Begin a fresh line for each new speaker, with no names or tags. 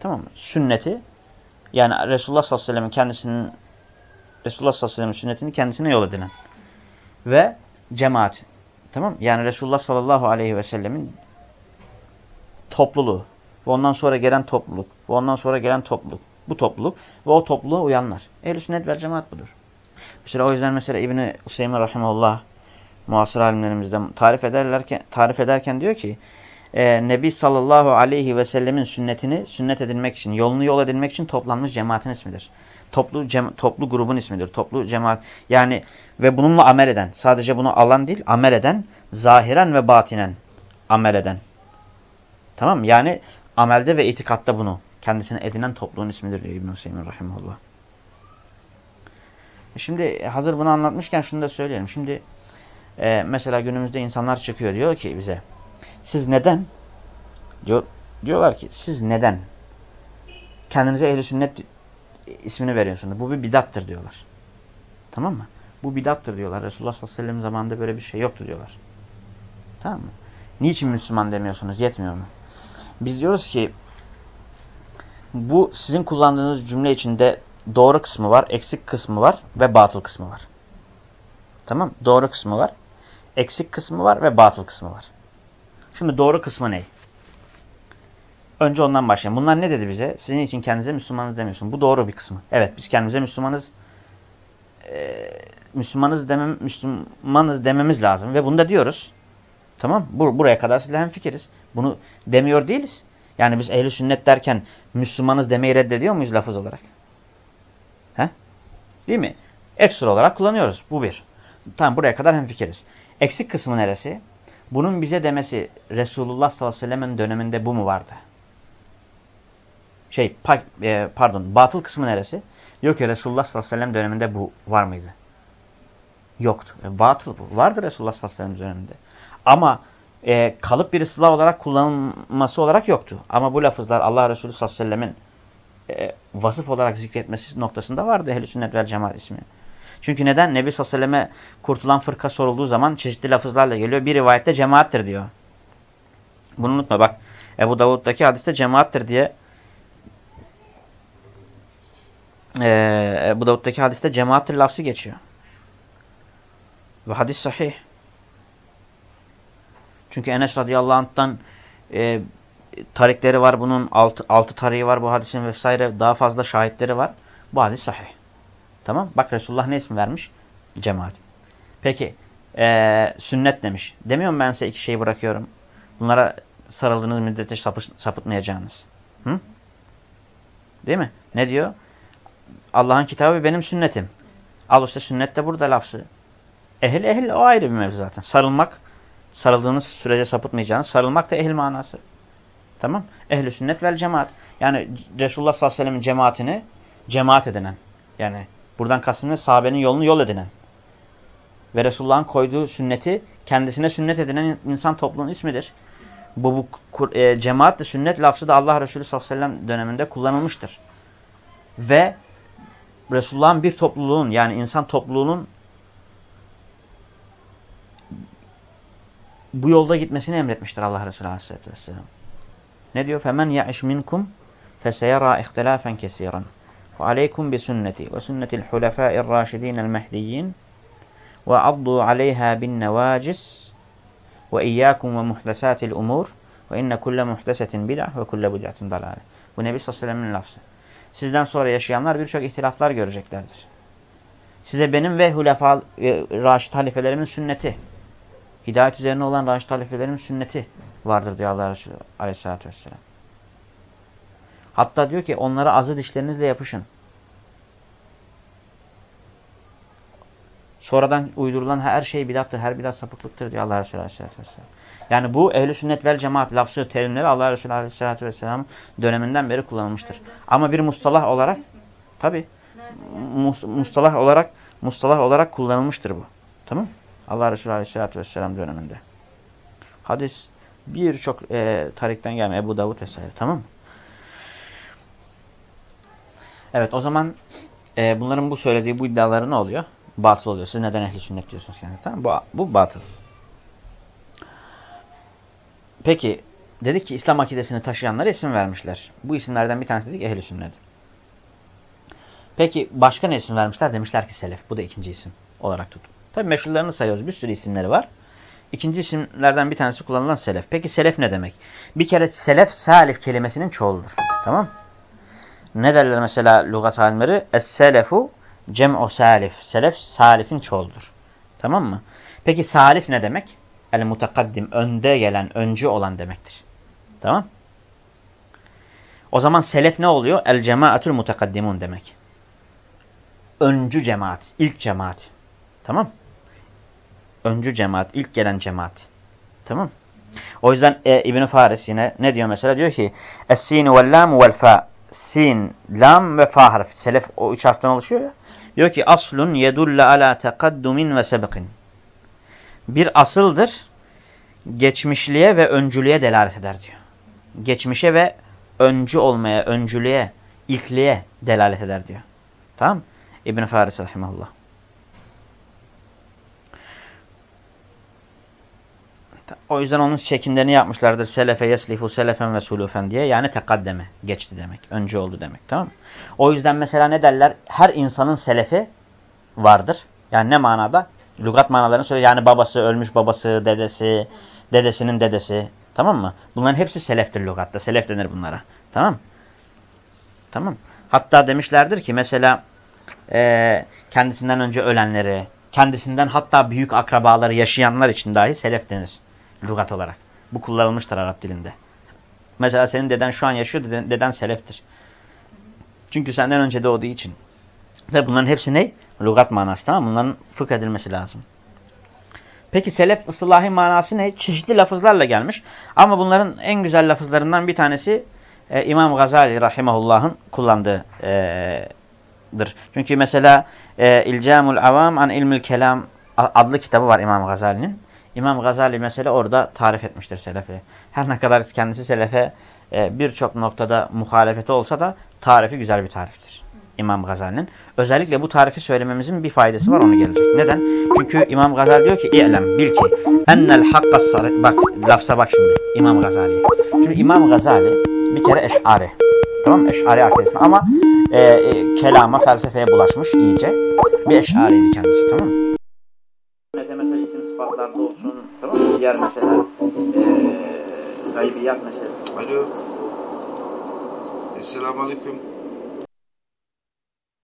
Tamam mı? Sünneti yani Resulullah sallallahu aleyhi ve sellem'in kendisinin Resulullah sallallahu aleyhi ve sellem'in sünnetini kendisine yol edilen ve cemaat. Tamam Yani Resulullah sallallahu aleyhi ve sellemin topluluğu ve ondan sonra gelen topluluk ve ondan sonra gelen topluluk. Bu topluluk ve o topluluğa uyanlar. Ehl-i sünnet ve cemaat budur. Mesela o yüzden mesela İbni Hüseyin Rahimullah muasır alimlerimizden tarif ederlerken tarif ederken diyor ki e, Nebi sallallahu aleyhi ve sellemin sünnetini sünnet edilmek için, yolunu yol edilmek için toplanmış cemaatin ismidir. Toplu cem, toplu grubun ismidir. Toplu cemaat yani ve bununla amel eden, sadece bunu alan değil, amel eden, zahiren ve batinen amel eden. Tamam mı? Yani amelde ve itikatta bunu kendisine edinen topluluğun ismidir diyor İbn-i Hüseyin Rahimullah. E şimdi hazır bunu anlatmışken şunu da söyleyelim. Şimdi e, mesela günümüzde insanlar çıkıyor diyor ki bize siz neden diyor, diyorlar ki siz neden kendinize ehl sünnet ismini veriyorsunuz. Bu bir bidattır diyorlar. Tamam mı? Bu bidattır diyorlar. Resulullah sallallahu aleyhi ve sellem zamanında böyle bir şey yoktu diyorlar. Tamam mı? Niçin Müslüman demiyorsunuz? Yetmiyor mu? Biz diyoruz ki bu sizin kullandığınız cümle içinde doğru kısmı var, eksik kısmı var ve batıl kısmı var. Tamam Doğru kısmı var, eksik kısmı var ve batıl kısmı var. Şimdi doğru kısmı ne? Önce ondan başlayalım. Bunlar ne dedi bize? Sizin için kendinize Müslümanız demiyorsun. Bu doğru bir kısmı. Evet biz kendimize Müslümanız e, Müslümanız, demem, Müslümanız dememiz lazım. Ve bunu da diyoruz. Tamam Bur Buraya kadar sizle hemfikiriz. Bunu demiyor değiliz. Yani biz ehli sünnet derken Müslümanız demeyi reddediyor muyuz lafız olarak? He? Değil mi? Ekstra olarak kullanıyoruz. Bu bir. Tamam buraya kadar hemfikiriz. Eksik kısmı neresi? Bunun bize demesi Resulullah sallallahu aleyhi ve sellem'in döneminde bu mu vardı? Şey e, pardon batıl kısmı neresi? Yok ki Resulullah sallallahu aleyhi ve sellem döneminde bu var mıydı? Yoktu. E, batıl bu. Vardı Resulullah sallallahu aleyhi ve sellem döneminde. Ama e, kalıp bir ıslah olarak kullanılması olarak yoktu. Ama bu lafızlar Allah Resulü sallallahu aleyhi ve sellemin e, vasıf olarak zikretmesi noktasında vardı ehl sünnet vel cemaat ismi. Çünkü neden? Nebi sallallahu aleyhi ve selleme kurtulan fırka sorulduğu zaman çeşitli lafızlarla geliyor. Bir rivayette cemaattir diyor. Bunu unutma bak. Ebu Davud'daki hadiste cemaattir diye e, Ebu Davud'daki hadiste cemaattir lafzı geçiyor. Ve hadis sahih. Çünkü Enes radıyallahu anh'tan e, tarikleri var bunun. Altı, altı tarihi var bu hadisin vesaire. Daha fazla şahitleri var. Bu hadis sahih. Tamam. Bak Resulullah ne ismi vermiş? Cemaat. Peki. E, sünnet demiş. Demiyorum ben size iki şeyi bırakıyorum. Bunlara sarıldığınız müddetçe sapış, sapıtmayacağınız. Hı? Değil mi? Ne diyor? Allah'ın kitabı benim sünnetim. Al işte sünnet de burada lafzı. Ehil ehil o ayrı bir mevzu zaten. Sarılmak sarıldığınız sürece sapıtmayacağınız. Sarılmak da ehil manası. Tamam. Ehli sünnet vel cemaat. Yani Resulullah sallallahu aleyhi ve sellem'in cemaatini cemaat edinen. Yani buradan kastım sahabenin yolunu yol edinen. Ve Resulullah'ın koyduğu sünneti kendisine sünnet edinen insan topluluğun ismidir. Bu, bu e, cemaat de sünnet lafzı da Allah Resulü sallallahu aleyhi ve sellem döneminde kullanılmıştır. Ve Resulullah'ın bir topluluğun yani insan topluluğunun bu yolda gitmesini emretmiştir Allah Resulü Aleyhisselatü Vesselam. Ne diyor? فَمَنْ يَعِشْ مِنْكُمْ فَسَيَرَى اِخْتِلَافًا كَسِيرًا وَعَلَيْكُمْ بِسُنَّتِي وَسُنَّةِ الْحُلَفَاءِ الرَّاشِدِينَ الْمَهْدِيِّينَ وَعَضُّوا عَلَيْهَا بِالنَّوَاجِسِ وَإِيَّاكُمْ وَمُحْدَسَاتِ الْأُمُورِ وَإِنَّ كُلَّ مُحْدَسَةٍ بِدْعَةٍ وَكُلَّ بِدْعَةٍ ضَلَالَةٍ Bu Nebi sallallahu aleyhi ve sellem'in lafzı. Sizden sonra yaşayanlar birçok ihtilaflar göreceklerdir. Size benim ve hulefa, e, raşid halifelerimin sünneti hidayet üzerine olan Raşid halifelerin sünneti vardır diyor Allah Resulü aleyhissalatü vesselam. Hatta diyor ki onlara azı dişlerinizle yapışın. Sonradan uydurulan her şey bidattır, her bidat sapıklıktır diyor Allah Resulü aleyhissalatü vesselam. Yani bu ehli sünnet vel cemaat lafzı terimleri Allah Resulü aleyhissalatü vesselam döneminden beri kullanılmıştır. Ama bir mustalah olarak tabi mustalah olarak mustalah olarak kullanılmıştır bu. Tamam Allah Resulü Aleyhisselatü Vesselam döneminde. Hadis birçok e, tarikten gelme. Ebu Davud vesaire. Tamam? Evet o zaman e, bunların bu söylediği bu iddiaları ne oluyor? Batıl oluyor. Siz neden ehli sünnet diyorsunuz yani? Tamam Bu, bu batıl. Peki dedik ki İslam akidesini taşıyanlara isim vermişler. Bu isimlerden bir tanesi dedik ehl-i sünnet. Peki başka ne isim vermişler? Demişler ki selef. Bu da ikinci isim olarak tut. Tabi meşhurlarını sayıyoruz. Bir sürü isimleri var. İkinci isimlerden bir tanesi kullanılan selef. Peki selef ne demek? Bir kere selef salif kelimesinin çoğuludur. Tamam Ne derler mesela lügat alimleri? Es-selefu cem'u salif. Selef salifin çoğuludur. Tamam mı? Peki salif ne demek? El mutakaddim. Önde gelen, öncü olan demektir. Tamam O zaman selef ne oluyor? El cemaatül mutakaddimun demek. Öncü cemaat, ilk cemaat. Tamam Öncü cemaat, ilk gelen cemaat. Tamam O yüzden e, İbn Faris yine ne diyor mesela? Diyor ki Es-sinu vel lam vel fa. Sin, lam ve fa harfi. Selef o üç harften oluşuyor ya. Diyor ki aslun yedulle ala tekaddumin ve sebekin. Bir asıldır. Geçmişliğe ve öncülüğe delalet eder diyor. Geçmişe ve öncü olmaya, öncülüğe, ilkliğe delalet eder diyor. Tamam İbn Faris rahimahullah. O yüzden onun çekimlerini yapmışlardır. Selefe yeslifu selefen ve sulufen diye. Yani tekaddeme. Geçti demek. Önce oldu demek. Tamam? O yüzden mesela ne derler? Her insanın selefi vardır. Yani ne manada? Lugat manalarını söylüyor. Yani babası, ölmüş babası, dedesi, dedesinin dedesi. Tamam mı? Bunların hepsi seleftir lugatta. Selef denir bunlara. Tamam Tamam. Hatta demişlerdir ki mesela e, kendisinden önce ölenleri, kendisinden hatta büyük akrabaları yaşayanlar için dahi selef denir. Lugat olarak. Bu kullanılmıştır Arap dilinde. Mesela senin deden şu an yaşıyor, deden, deden seleftir. Çünkü senden önce doğduğu için. Ve bunların hepsi ne? Lugat manası tamam Bunların fıkh edilmesi lazım. Peki selef ıslahi manası ne? Çeşitli lafızlarla gelmiş. Ama bunların en güzel lafızlarından bir tanesi e, İmam Gazali rahimahullah'ın kullandığıdır. E, Çünkü mesela e, İlcamul Avam an İlmül Kelam adlı kitabı var İmam Gazali'nin. İmam Gazali mesela orada tarif etmiştir selefe. Her ne kadar kendisi selefe e, birçok noktada muhalefeti olsa da tarifi güzel bir tariftir. İmam Gazali'nin. Özellikle bu tarifi söylememizin bir faydası var onu gelecek. Neden? Çünkü İmam Gazali diyor ki İ'lem bil ki ennel hakkas bak lafza bak şimdi İmam Gazali. Şimdi İmam Gazali bir kere eş'ari. Tamam mı? Eş'ari akidesine ama e, e, kelama, felsefeye bulaşmış iyice. Bir eş'ariydi kendisi tamam mı? Gaybiyat mesela.
Alo. Esselamu Aleyküm.